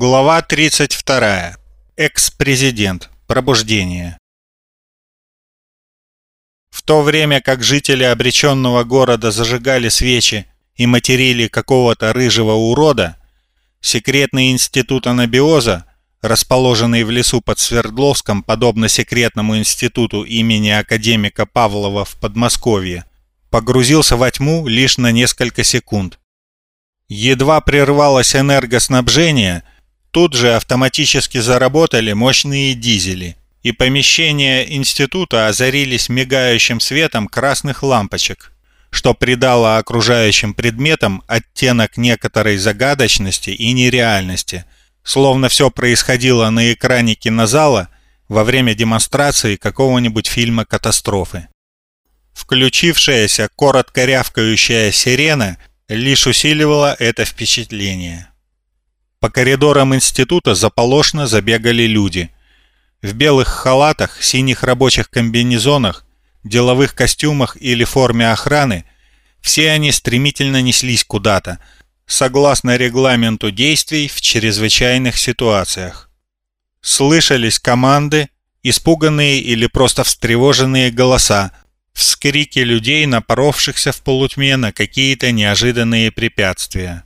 Глава 32. Экс-президент. Пробуждение. В то время как жители обреченного города зажигали свечи и материли какого-то рыжего урода, секретный институт анабиоза, расположенный в лесу под Свердловском, подобно секретному институту имени академика Павлова в Подмосковье, погрузился во тьму лишь на несколько секунд. Едва прервалось энергоснабжение – Тут же автоматически заработали мощные дизели, и помещения института озарились мигающим светом красных лампочек, что придало окружающим предметам оттенок некоторой загадочности и нереальности, словно все происходило на экране кинозала во время демонстрации какого-нибудь фильма катастрофы. Включившаяся коротко рявкающая сирена лишь усиливала это впечатление. По коридорам института заполошно забегали люди. В белых халатах, синих рабочих комбинезонах, деловых костюмах или форме охраны все они стремительно неслись куда-то, согласно регламенту действий в чрезвычайных ситуациях. Слышались команды, испуганные или просто встревоженные голоса, вскрики людей, напоровшихся в полутьме на какие-то неожиданные препятствия.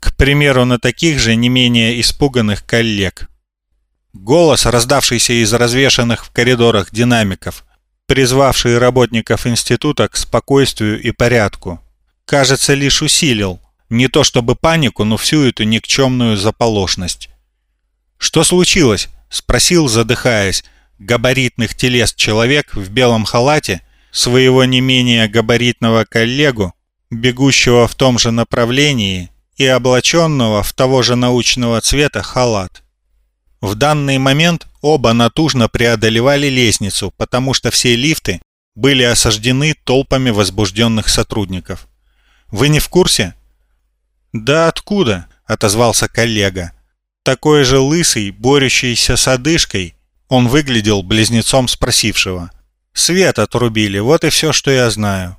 К примеру, на таких же не менее испуганных коллег. Голос, раздавшийся из развешанных в коридорах динамиков, призвавший работников института к спокойствию и порядку, кажется, лишь усилил не то чтобы панику, но всю эту никчемную заполошность. «Что случилось?» – спросил, задыхаясь, габаритных телес человек в белом халате своего не менее габаритного коллегу, бегущего в том же направлении и облаченного в того же научного цвета халат. В данный момент оба натужно преодолевали лестницу, потому что все лифты были осаждены толпами возбужденных сотрудников. «Вы не в курсе?» «Да откуда?» – отозвался коллега. Такой же лысый, борющийся с одышкой, он выглядел близнецом спросившего. «Свет отрубили, вот и все, что я знаю».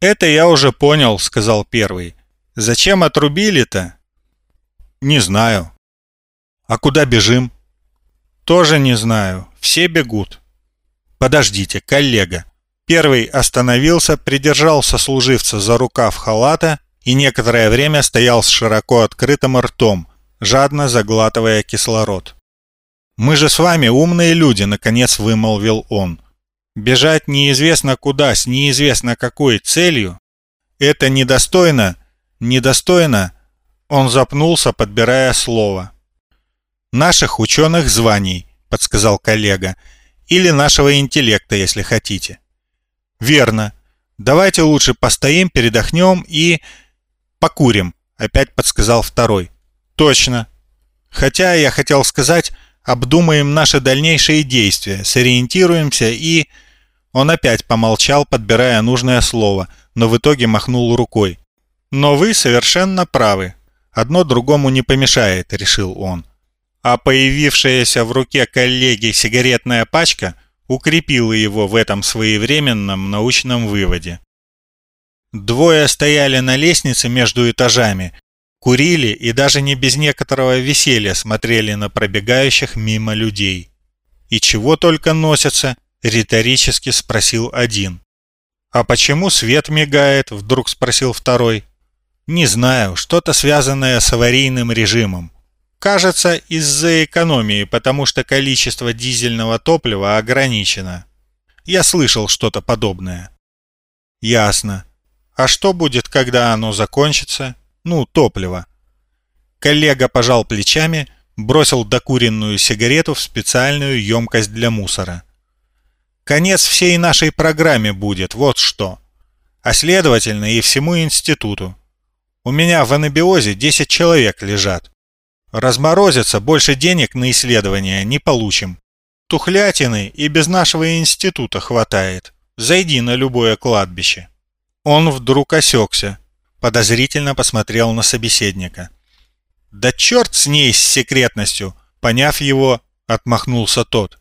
«Это я уже понял», – сказал первый. Зачем отрубили-то? Не знаю. А куда бежим? Тоже не знаю. Все бегут. Подождите, коллега. Первый остановился, придержал сослуживца за рукав халата и некоторое время стоял с широко открытым ртом, жадно заглатывая кислород. «Мы же с вами умные люди», — наконец вымолвил он. «Бежать неизвестно куда, с неизвестно какой целью — это недостойно недостойно, он запнулся, подбирая слово. «Наших ученых званий», — подсказал коллега, «или нашего интеллекта, если хотите». «Верно. Давайте лучше постоим, передохнем и...» «Покурим», — опять подсказал второй. «Точно. Хотя я хотел сказать, обдумаем наши дальнейшие действия, сориентируемся и...» Он опять помолчал, подбирая нужное слово, но в итоге махнул рукой. «Но вы совершенно правы. Одно другому не помешает», — решил он. А появившаяся в руке коллеги сигаретная пачка укрепила его в этом своевременном научном выводе. Двое стояли на лестнице между этажами, курили и даже не без некоторого веселья смотрели на пробегающих мимо людей. «И чего только носятся?» — риторически спросил один. «А почему свет мигает?» — вдруг спросил второй. Не знаю, что-то связанное с аварийным режимом. Кажется, из-за экономии, потому что количество дизельного топлива ограничено. Я слышал что-то подобное. Ясно. А что будет, когда оно закончится? Ну, топливо. Коллега пожал плечами, бросил докуренную сигарету в специальную емкость для мусора. Конец всей нашей программе будет, вот что. А следовательно и всему институту. У меня в анабиозе 10 человек лежат. Разморозится, больше денег на исследования не получим. Тухлятины и без нашего института хватает. Зайди на любое кладбище». Он вдруг осекся, подозрительно посмотрел на собеседника. «Да черт с ней, с секретностью!» Поняв его, отмахнулся тот.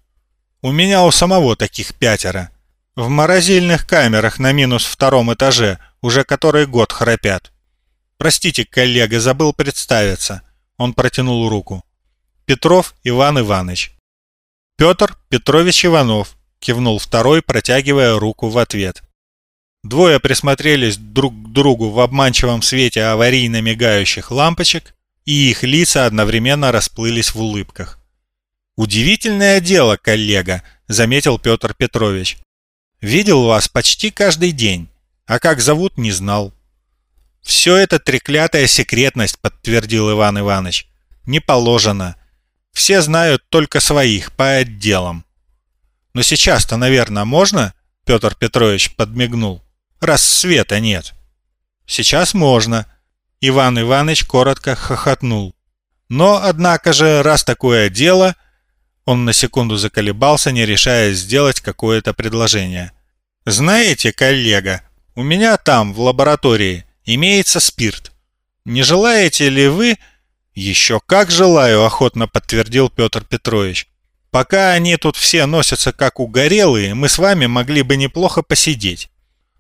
«У меня у самого таких пятеро. В морозильных камерах на минус втором этаже уже который год храпят. «Простите, коллега, забыл представиться». Он протянул руку. Петров Иван Иванович. Петр Петрович Иванов, кивнул второй, протягивая руку в ответ. Двое присмотрелись друг к другу в обманчивом свете аварийно мигающих лампочек, и их лица одновременно расплылись в улыбках. «Удивительное дело, коллега», — заметил Петр Петрович. «Видел вас почти каждый день, а как зовут, не знал». «Все это треклятая секретность», — подтвердил Иван Иванович. «Не положено. Все знают только своих, по отделам». «Но сейчас-то, наверное, можно?» — Петр Петрович подмигнул. «Раз света нет». «Сейчас можно», — Иван Иванович коротко хохотнул. «Но, однако же, раз такое дело...» Он на секунду заколебался, не решаясь сделать какое-то предложение. «Знаете, коллега, у меня там, в лаборатории, имеется спирт. Не желаете ли вы...» «Еще как желаю», — охотно подтвердил Петр Петрович. «Пока они тут все носятся как угорелые, мы с вами могли бы неплохо посидеть.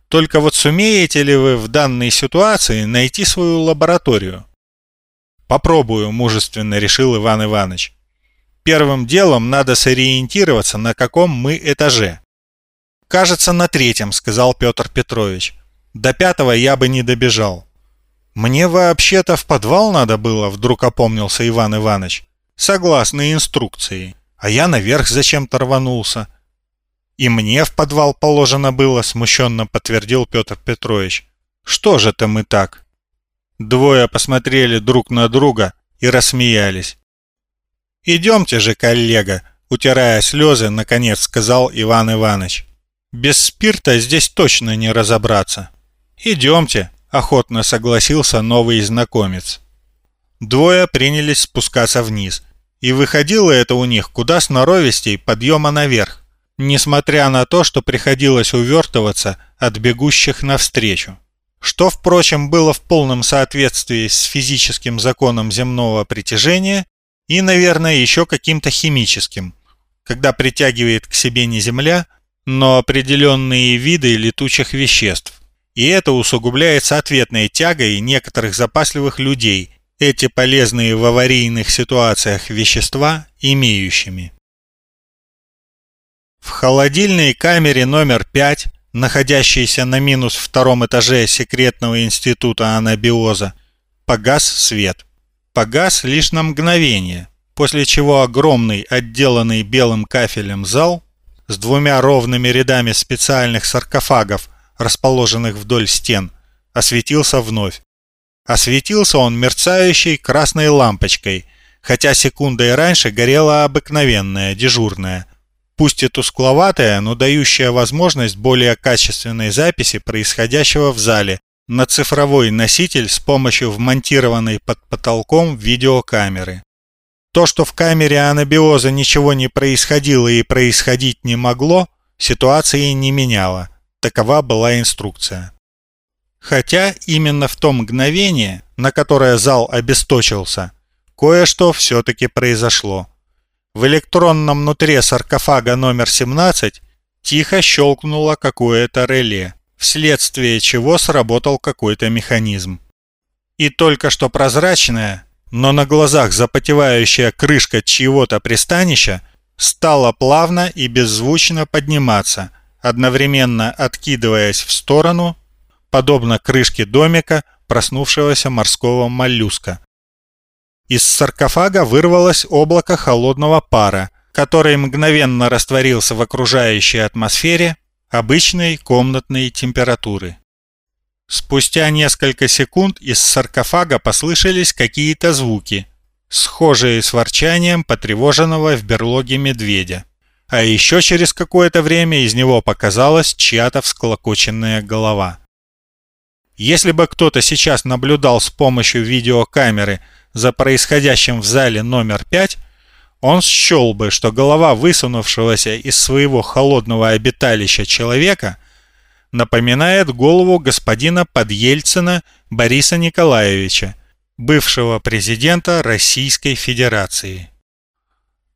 Только вот сумеете ли вы в данной ситуации найти свою лабораторию?» «Попробую», — мужественно решил Иван Иванович. «Первым делом надо сориентироваться, на каком мы этаже». «Кажется, на третьем», — сказал Петр Петрович. «До пятого я бы не добежал». «Мне вообще-то в подвал надо было», — вдруг опомнился Иван Иванович. «Согласно инструкции. А я наверх зачем-то рванулся». «И мне в подвал положено было», — смущенно подтвердил Петр Петрович. «Что же это мы так?» Двое посмотрели друг на друга и рассмеялись. «Идемте же, коллега», — утирая слезы, наконец сказал Иван Иванович. «Без спирта здесь точно не разобраться». «Идемте», охотно согласился новый знакомец. Двое принялись спускаться вниз, и выходило это у них куда сноровистей подъема наверх, несмотря на то, что приходилось увертываться от бегущих навстречу. Что, впрочем, было в полном соответствии с физическим законом земного притяжения и, наверное, еще каким-то химическим, когда притягивает к себе не Земля, но определенные виды летучих веществ. И это усугубляется ответной тягой некоторых запасливых людей, эти полезные в аварийных ситуациях вещества имеющими. В холодильной камере номер 5, находящейся на минус втором этаже секретного института анабиоза, погас свет. Погас лишь на мгновение, после чего огромный, отделанный белым кафелем зал с двумя ровными рядами специальных саркофагов расположенных вдоль стен, осветился вновь. Осветился он мерцающей красной лампочкой, хотя секундой раньше горела обыкновенная, дежурная, пусть и тускловатая, но дающая возможность более качественной записи происходящего в зале на цифровой носитель с помощью вмонтированной под потолком видеокамеры. То, что в камере анабиоза ничего не происходило и происходить не могло, ситуации не меняло. Такова была инструкция. Хотя именно в то мгновение, на которое зал обесточился, кое-что все-таки произошло. В электронном нутре саркофага номер 17 тихо щелкнуло какое-то реле, вследствие чего сработал какой-то механизм. И только что прозрачная, но на глазах запотевающая крышка чьего-то пристанища стала плавно и беззвучно подниматься – одновременно откидываясь в сторону, подобно крышке домика проснувшегося морского моллюска. Из саркофага вырвалось облако холодного пара, который мгновенно растворился в окружающей атмосфере обычной комнатной температуры. Спустя несколько секунд из саркофага послышались какие-то звуки, схожие с ворчанием потревоженного в берлоге медведя а еще через какое-то время из него показалась чья-то всклокоченная голова. Если бы кто-то сейчас наблюдал с помощью видеокамеры за происходящим в зале номер 5, он счел бы, что голова высунувшегося из своего холодного обиталища человека напоминает голову господина Подельцина Бориса Николаевича, бывшего президента Российской Федерации.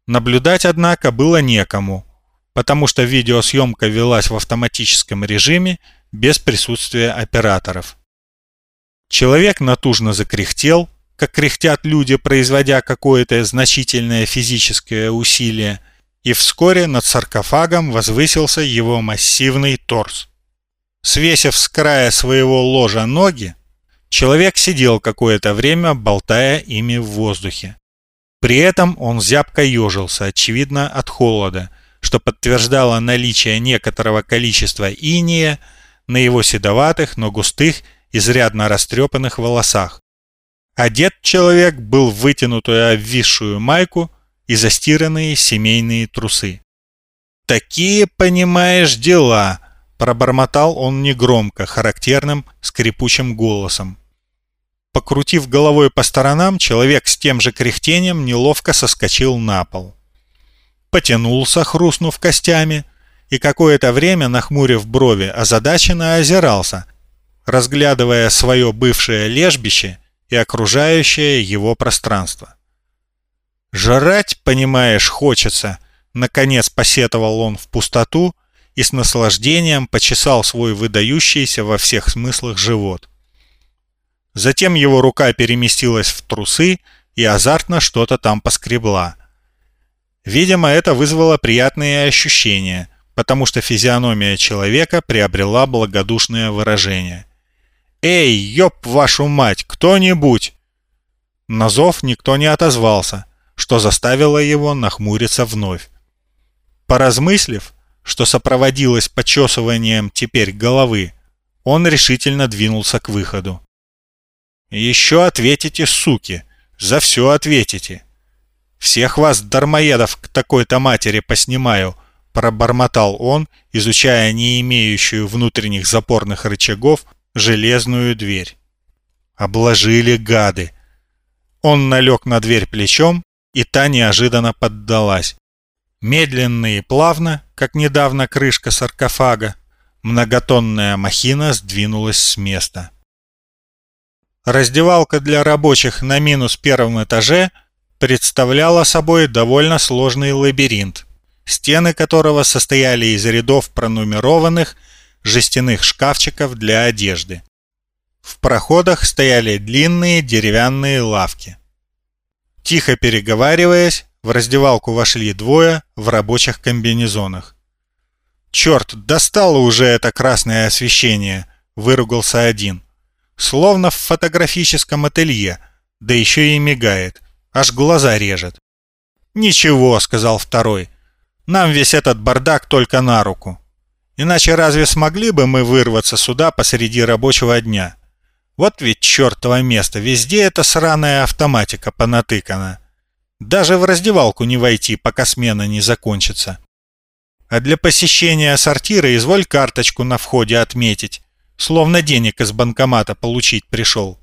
Наблюдать, однако, было некому, потому что видеосъемка велась в автоматическом режиме без присутствия операторов. Человек натужно закряхтел, как кряхтят люди, производя какое-то значительное физическое усилие, и вскоре над саркофагом возвысился его массивный торс. Свесив с края своего ложа ноги, человек сидел какое-то время, болтая ими в воздухе. При этом он зябко ежился, очевидно, от холода, что подтверждало наличие некоторого количества иния на его седоватых, но густых, изрядно растрепанных волосах. Одет человек был в вытянутую обвисшую майку и застиранные семейные трусы. «Такие, понимаешь, дела!» – пробормотал он негромко, характерным, скрипучим голосом. Покрутив головой по сторонам, человек с тем же кряхтением неловко соскочил на пол. Потянулся, хрустнув костями, и какое-то время, нахмурив брови, озадаченно озирался, разглядывая свое бывшее лежбище и окружающее его пространство. «Жрать, понимаешь, хочется!» Наконец посетовал он в пустоту и с наслаждением почесал свой выдающийся во всех смыслах живот. Затем его рука переместилась в трусы и азартно что-то там поскребла. Видимо, это вызвало приятные ощущения, потому что физиономия человека приобрела благодушное выражение. «Эй, ёб вашу мать, кто-нибудь!» На зов никто не отозвался, что заставило его нахмуриться вновь. Поразмыслив, что сопроводилось почесыванием теперь головы, он решительно двинулся к выходу. «Еще ответите, суки! За все ответите! Всех вас, дармоедов, к такой-то матери поснимаю!» пробормотал он, изучая не имеющую внутренних запорных рычагов железную дверь. Обложили гады. Он налег на дверь плечом, и та неожиданно поддалась. Медленно и плавно, как недавно крышка саркофага, многотонная махина сдвинулась с места. Раздевалка для рабочих на минус первом этаже представляла собой довольно сложный лабиринт, стены которого состояли из рядов пронумерованных жестяных шкафчиков для одежды. В проходах стояли длинные деревянные лавки. Тихо переговариваясь, в раздевалку вошли двое в рабочих комбинезонах. «Черт, достало уже это красное освещение!» – выругался один. «Словно в фотографическом ателье, да еще и мигает, аж глаза режет». «Ничего», – сказал второй, – «нам весь этот бардак только на руку. Иначе разве смогли бы мы вырваться сюда посреди рабочего дня? Вот ведь чертово место, везде эта сраная автоматика понатыкана». Даже в раздевалку не войти, пока смена не закончится. А для посещения сортира изволь карточку на входе отметить, словно денег из банкомата получить пришел.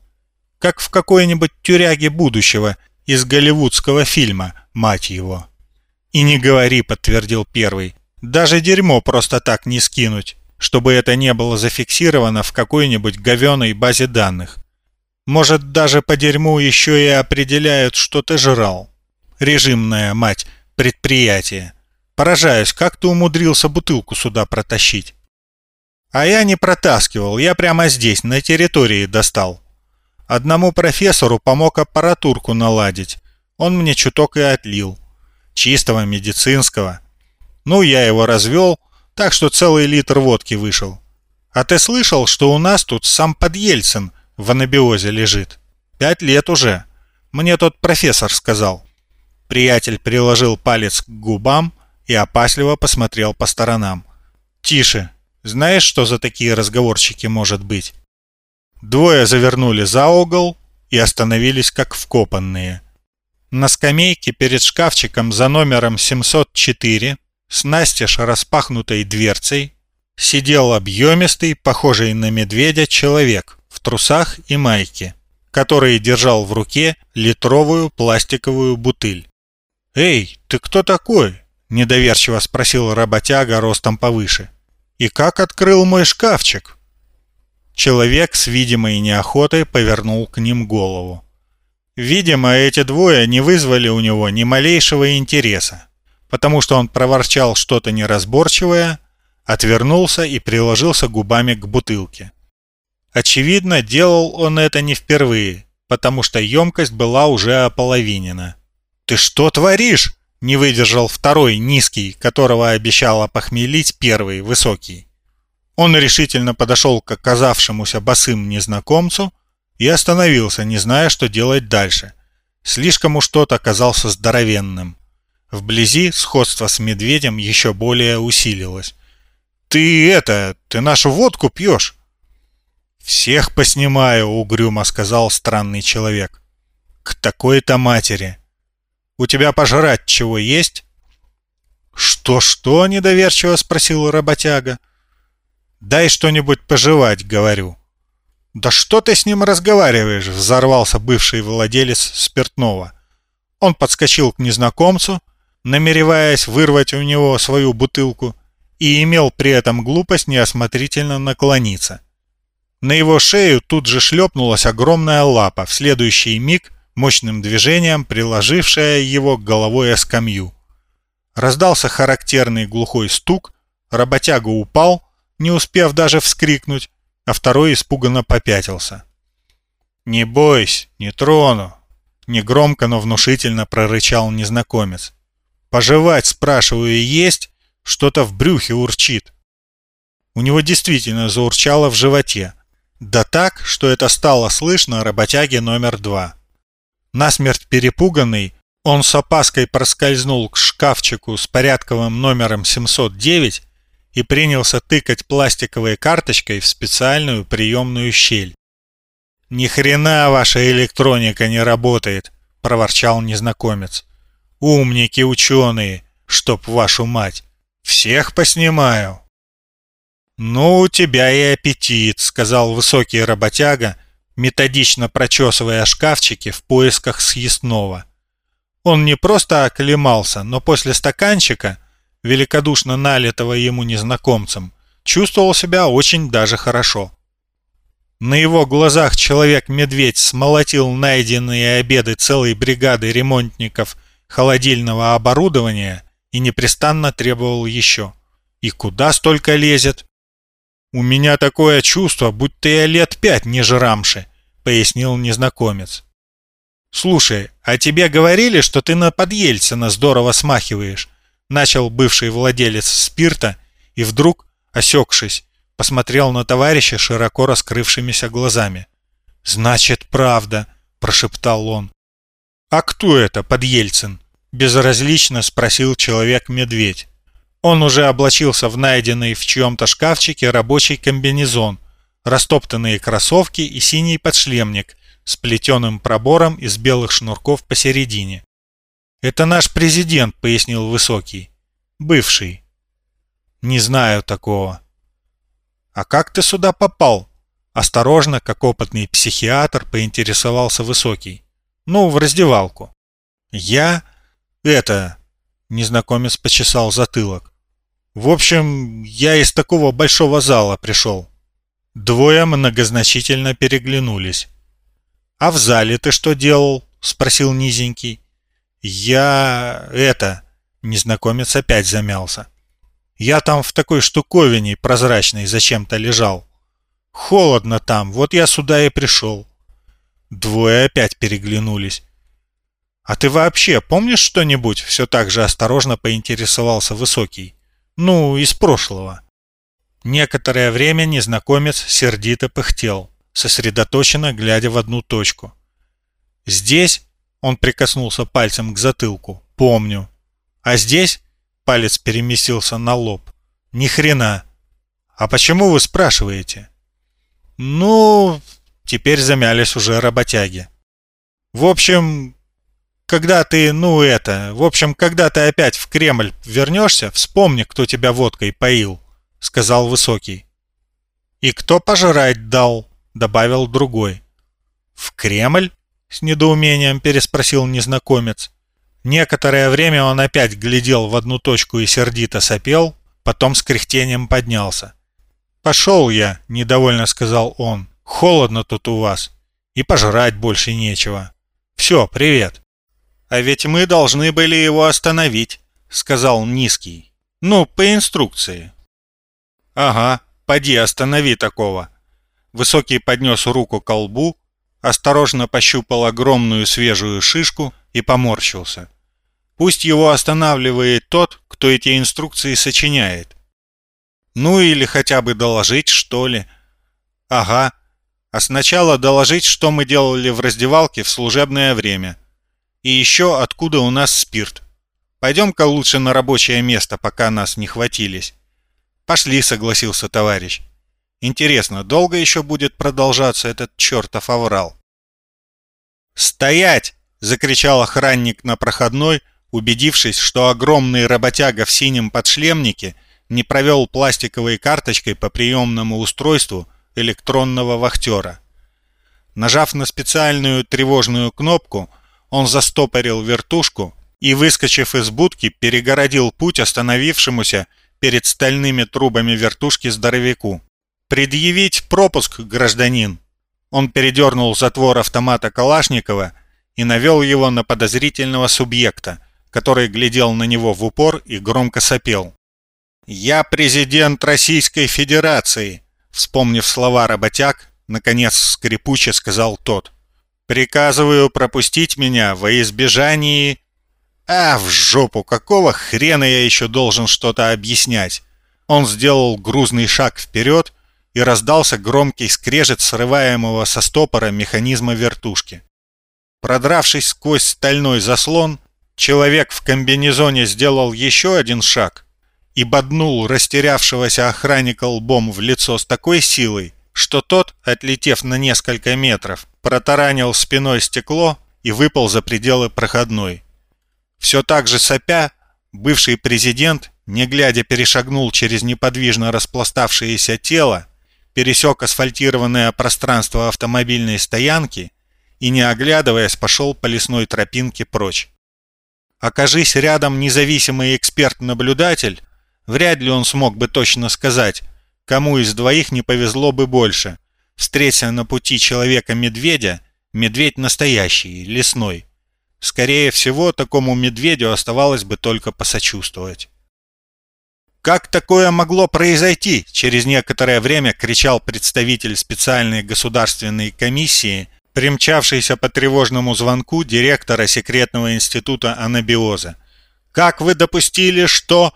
Как в какой-нибудь тюряге будущего из голливудского фильма, мать его. «И не говори», — подтвердил первый, — «даже дерьмо просто так не скинуть, чтобы это не было зафиксировано в какой-нибудь говеной базе данных. Может, даже по дерьму еще и определяют, что ты жрал» режимная мать, предприятие. Поражаюсь, как ты умудрился бутылку сюда протащить? А я не протаскивал, я прямо здесь, на территории достал. Одному профессору помог аппаратурку наладить. Он мне чуток и отлил. Чистого медицинского. Ну, я его развел, так что целый литр водки вышел. А ты слышал, что у нас тут сам подельцин в анабиозе лежит? Пять лет уже. Мне тот профессор сказал. Приятель приложил палец к губам и опасливо посмотрел по сторонам. «Тише! Знаешь, что за такие разговорчики может быть?» Двое завернули за угол и остановились как вкопанные. На скамейке перед шкафчиком за номером 704 с настежь распахнутой дверцей сидел объемистый, похожий на медведя человек в трусах и майке, который держал в руке литровую пластиковую бутыль. «Эй, ты кто такой?» – недоверчиво спросил работяга ростом повыше. «И как открыл мой шкафчик?» Человек с видимой неохотой повернул к ним голову. Видимо, эти двое не вызвали у него ни малейшего интереса, потому что он проворчал что-то неразборчивое, отвернулся и приложился губами к бутылке. Очевидно, делал он это не впервые, потому что емкость была уже ополовинена. «Ты что творишь?» – не выдержал второй, низкий, которого обещал похмелить первый, высокий. Он решительно подошел к оказавшемуся босым незнакомцу и остановился, не зная, что делать дальше. Слишком уж тот оказался здоровенным. Вблизи сходство с медведем еще более усилилось. «Ты это, ты нашу водку пьешь?» «Всех поснимаю», — угрюмо сказал странный человек. «К такой-то матери. У тебя пожрать чего есть?» «Что-что?» — недоверчиво спросил работяга. «Дай что-нибудь пожевать», — говорю. «Да что ты с ним разговариваешь?» — взорвался бывший владелец спиртного. Он подскочил к незнакомцу, намереваясь вырвать у него свою бутылку, и имел при этом глупость неосмотрительно наклониться. На его шею тут же шлепнулась огромная лапа, в следующий миг мощным движением приложившая его головой о скамью. Раздался характерный глухой стук, работяга упал, не успев даже вскрикнуть, а второй испуганно попятился. «Не бойся, не трону!» Негромко, но внушительно прорычал незнакомец. «Пожевать, спрашиваю, есть? Что-то в брюхе урчит». У него действительно заурчало в животе, да так, что это стало слышно работяге номер два. Насмерть перепуганный, он с опаской проскользнул к шкафчику с порядковым номером 709 и принялся тыкать пластиковой карточкой в специальную приемную щель. «Ни хрена ваша электроника не работает», — проворчал незнакомец. «Умники ученые, чтоб вашу мать. Всех поснимаю». «Ну, у тебя и аппетит», — сказал высокий работяга, методично прочесывая шкафчики в поисках съестного. Он не просто оклемался, но после стаканчика, великодушно налитого ему незнакомцем, чувствовал себя очень даже хорошо. На его глазах человек-медведь смолотил найденные обеды целой бригады ремонтников холодильного оборудования и непрестанно требовал еще. И куда столько лезет? «У меня такое чувство, будто я лет пять не жрамши», — пояснил незнакомец. «Слушай, а тебе говорили, что ты на подъельцина здорово смахиваешь?» Начал бывший владелец спирта и вдруг, осекшись, посмотрел на товарища широко раскрывшимися глазами. «Значит, правда», — прошептал он. «А кто это, Подъельцин?» — безразлично спросил человек-медведь. Он уже облачился в найденный в чьем-то шкафчике рабочий комбинезон, растоптанные кроссовки и синий подшлемник с плетеным пробором из белых шнурков посередине. «Это наш президент», — пояснил Высокий. «Бывший». «Не знаю такого». «А как ты сюда попал?» Осторожно, как опытный психиатр, поинтересовался Высокий. «Ну, в раздевалку». «Я? Это...» Незнакомец почесал затылок. В общем, я из такого большого зала пришел. Двое многозначительно переглянулись. «А в зале ты что делал?» — спросил низенький. «Я... это...» — незнакомец опять замялся. «Я там в такой штуковине прозрачной зачем-то лежал. Холодно там, вот я сюда и пришел». Двое опять переглянулись. «А ты вообще помнишь что-нибудь?» — все так же осторожно поинтересовался Высокий. Ну, из прошлого. Некоторое время незнакомец сердито пыхтел, сосредоточенно глядя в одну точку. Здесь он прикоснулся пальцем к затылку. Помню. А здесь палец переместился на лоб. Ни хрена. А почему вы спрашиваете? Ну, теперь замялись уже работяги. В общем, когда ты, ну это, в общем, когда ты опять в Кремль вернешься, вспомни, кто тебя водкой поил», — сказал Высокий. «И кто пожрать дал», — добавил другой. «В Кремль?» — с недоумением переспросил незнакомец. Некоторое время он опять глядел в одну точку и сердито сопел, потом с кряхтением поднялся. «Пошел я», — недовольно сказал он. «Холодно тут у вас. И пожрать больше нечего. Все, привет». «А ведь мы должны были его остановить», — сказал Низкий. «Ну, по инструкции». «Ага, поди останови такого». Высокий поднес руку к колбу, осторожно пощупал огромную свежую шишку и поморщился. Пусть его останавливает тот, кто эти инструкции сочиняет. Ну или хотя бы доложить, что ли. Ага. А сначала доложить, что мы делали в раздевалке в служебное время. И еще откуда у нас спирт. Пойдем-ка лучше на рабочее место, пока нас не хватились. Пошли, согласился товарищ. Интересно, долго еще будет продолжаться этот чертов оврал? «Стоять!» — закричал охранник на проходной, убедившись, что огромный работяга в синем подшлемнике не провел пластиковой карточкой по приемному устройству электронного вахтера. Нажав на специальную тревожную кнопку, он застопорил вертушку и, выскочив из будки, перегородил путь остановившемуся перед стальными трубами вертушки здоровяку. «Предъявить пропуск, гражданин!» Он передернул затвор автомата Калашникова и навел его на подозрительного субъекта, который глядел на него в упор и громко сопел. «Я президент Российской Федерации!» Вспомнив слова работяг, наконец скрипуче сказал тот. «Приказываю пропустить меня во избежании...» «А, в жопу! Какого хрена я еще должен что-то объяснять?» Он сделал грузный шаг вперед, и раздался громкий скрежет срываемого со стопора механизма вертушки. Продравшись сквозь стальной заслон, человек в комбинезоне сделал еще один шаг и боднул растерявшегося охранника лбом в лицо с такой силой, что тот, отлетев на несколько метров, протаранил спиной стекло и выпал за пределы проходной. Все так же сопя, бывший президент, не глядя, перешагнул через неподвижно распластавшееся тело пересек асфальтированное пространство автомобильной стоянки и, не оглядываясь, пошел по лесной тропинке прочь. Окажись рядом независимый эксперт-наблюдатель, вряд ли он смог бы точно сказать, кому из двоих не повезло бы больше. Встреться на пути человека-медведя, медведь настоящий, лесной. Скорее всего, такому медведю оставалось бы только посочувствовать. «Как такое могло произойти?» Через некоторое время кричал представитель специальной государственной комиссии, примчавшийся по тревожному звонку директора секретного института анабиоза. «Как вы допустили, что...»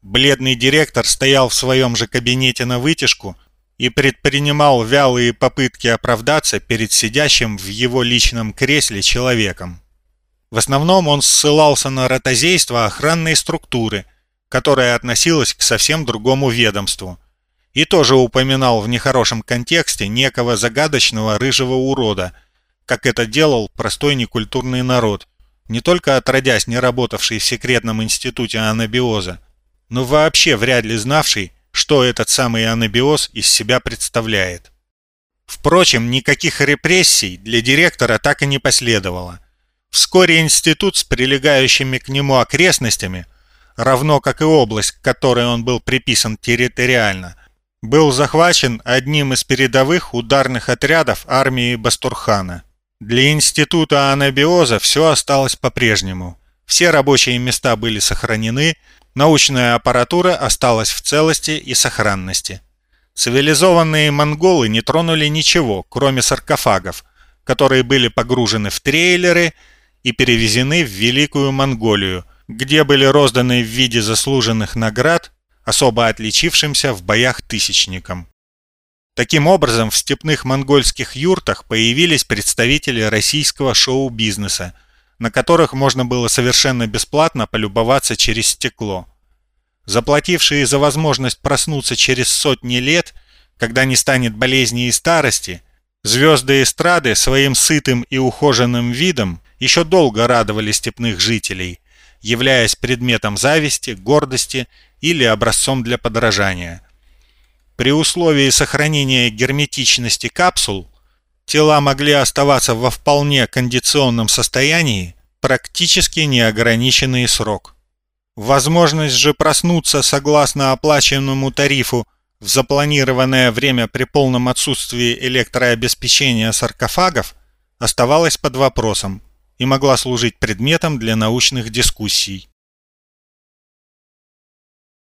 Бледный директор стоял в своем же кабинете на вытяжку и предпринимал вялые попытки оправдаться перед сидящим в его личном кресле человеком. В основном он ссылался на ротозейство охранной структуры – которая относилась к совсем другому ведомству, и тоже упоминал в нехорошем контексте некого загадочного рыжего урода, как это делал простой некультурный народ, не только отродясь не работавший в секретном институте анабиоза, но вообще вряд ли знавший, что этот самый анабиоз из себя представляет. Впрочем, никаких репрессий для директора так и не последовало. Вскоре институт с прилегающими к нему окрестностями – равно как и область, к которой он был приписан территориально, был захвачен одним из передовых ударных отрядов армии Бастурхана. Для института анабиоза все осталось по-прежнему. Все рабочие места были сохранены, научная аппаратура осталась в целости и сохранности. Цивилизованные монголы не тронули ничего, кроме саркофагов, которые были погружены в трейлеры и перевезены в Великую Монголию, где были розданы в виде заслуженных наград особо отличившимся в боях тысячникам. Таким образом, в степных монгольских юртах появились представители российского шоу-бизнеса, на которых можно было совершенно бесплатно полюбоваться через стекло. Заплатившие за возможность проснуться через сотни лет, когда не станет болезни и старости, звезды эстрады своим сытым и ухоженным видом еще долго радовали степных жителей – являясь предметом зависти, гордости или образцом для подражания. При условии сохранения герметичности капсул тела могли оставаться во вполне кондиционном состоянии практически неограниченный срок. Возможность же проснуться согласно оплаченному тарифу в запланированное время при полном отсутствии электрообеспечения саркофагов оставалась под вопросом и могла служить предметом для научных дискуссий.